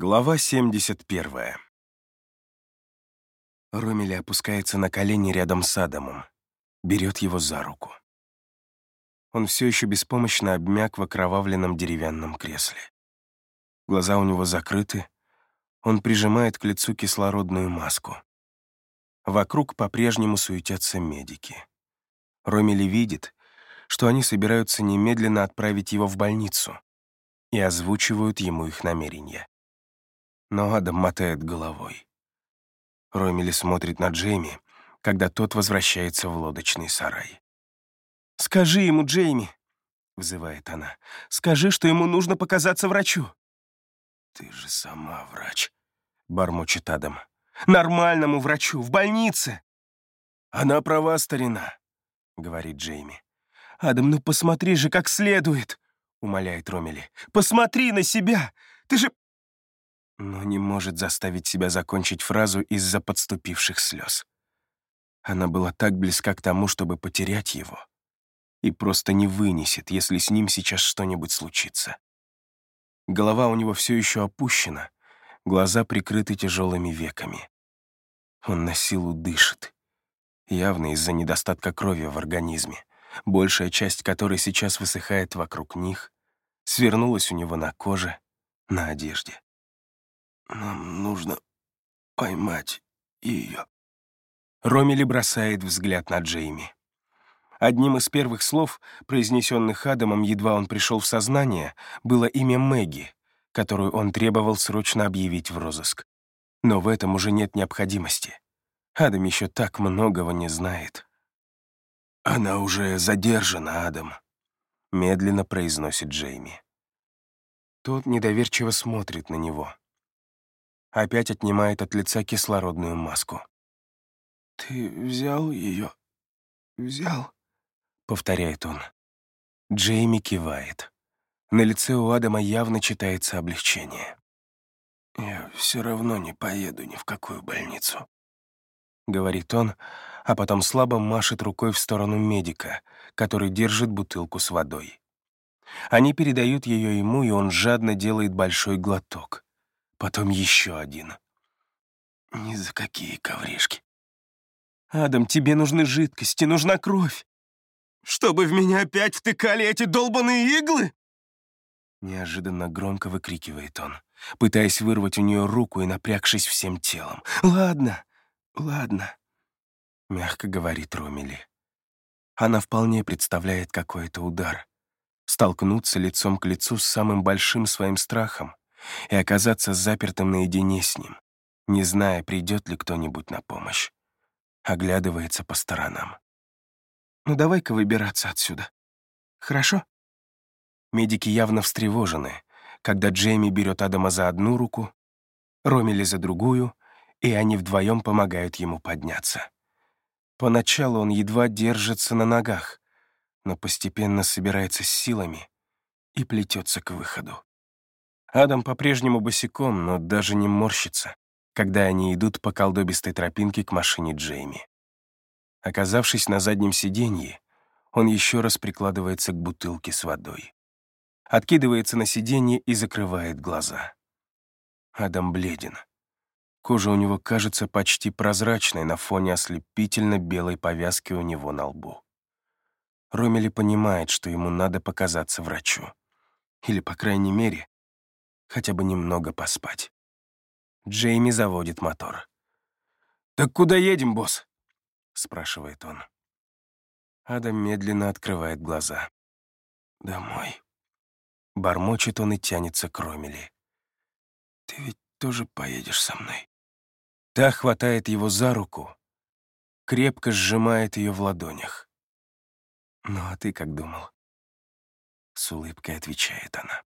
Глава 71. Ромели опускается на колени рядом с Адамом, берет его за руку. Он все еще беспомощно обмяк в окровавленном деревянном кресле. Глаза у него закрыты, он прижимает к лицу кислородную маску. Вокруг по-прежнему суетятся медики. Ромели видит, что они собираются немедленно отправить его в больницу и озвучивают ему их намерения но Адам мотает головой. Ромили смотрит на Джейми, когда тот возвращается в лодочный сарай. «Скажи ему, Джейми!» — взывает она. «Скажи, что ему нужно показаться врачу!» «Ты же сама врач!» — бормочет Адам. «Нормальному врачу, в больнице!» «Она права, старина!» — говорит Джейми. «Адам, ну посмотри же как следует!» — умоляет Ромили. «Посмотри на себя! Ты же но не может заставить себя закончить фразу из-за подступивших слез. Она была так близка к тому, чтобы потерять его, и просто не вынесет, если с ним сейчас что-нибудь случится. Голова у него все еще опущена, глаза прикрыты тяжелыми веками. Он на силу дышит, явно из-за недостатка крови в организме, большая часть которой сейчас высыхает вокруг них, свернулась у него на коже, на одежде. Нам нужно поймать ее. Ромили бросает взгляд на Джейми. Одним из первых слов, произнесенных Адамом, едва он пришел в сознание, было имя Мэгги, которую он требовал срочно объявить в розыск. Но в этом уже нет необходимости. Адам еще так многого не знает. «Она уже задержана, Адам», — медленно произносит Джейми. Тот недоверчиво смотрит на него опять отнимает от лица кислородную маску. «Ты взял ее? Взял?» — повторяет он. Джейми кивает. На лице у Адама явно читается облегчение. «Я все равно не поеду ни в какую больницу», — говорит он, а потом слабо машет рукой в сторону медика, который держит бутылку с водой. Они передают ее ему, и он жадно делает большой глоток потом еще один. Ни за какие ковришки. «Адам, тебе нужны жидкости, нужна кровь. Чтобы в меня опять втыкали эти долбаные иглы?» Неожиданно громко выкрикивает он, пытаясь вырвать у нее руку и напрягшись всем телом. «Ладно, ладно», — мягко говорит Ромили. Она вполне представляет какой-то удар. Столкнуться лицом к лицу с самым большим своим страхом, и оказаться запертым наедине с ним, не зная, придет ли кто-нибудь на помощь. Оглядывается по сторонам. «Ну давай-ка выбираться отсюда. Хорошо?» Медики явно встревожены, когда Джейми берет Адама за одну руку, Ромили за другую, и они вдвоем помогают ему подняться. Поначалу он едва держится на ногах, но постепенно собирается с силами и плетется к выходу. Адам по-прежнему босиком, но даже не морщится, когда они идут по колдобистой тропинке к машине Джейми. Оказавшись на заднем сиденье, он еще раз прикладывается к бутылке с водой. Откидывается на сиденье и закрывает глаза. Адам бледен. Кожа у него кажется почти прозрачной на фоне ослепительно белой повязки у него на лбу. Ромели понимает, что ему надо показаться врачу. Или, по крайней мере, хотя бы немного поспать. Джейми заводит мотор. «Так куда едем, босс?» — спрашивает он. Адам медленно открывает глаза. «Домой». Бормочет он и тянется к Ромели. «Ты ведь тоже поедешь со мной?» Та хватает его за руку, крепко сжимает ее в ладонях. «Ну а ты как думал?» С улыбкой отвечает она.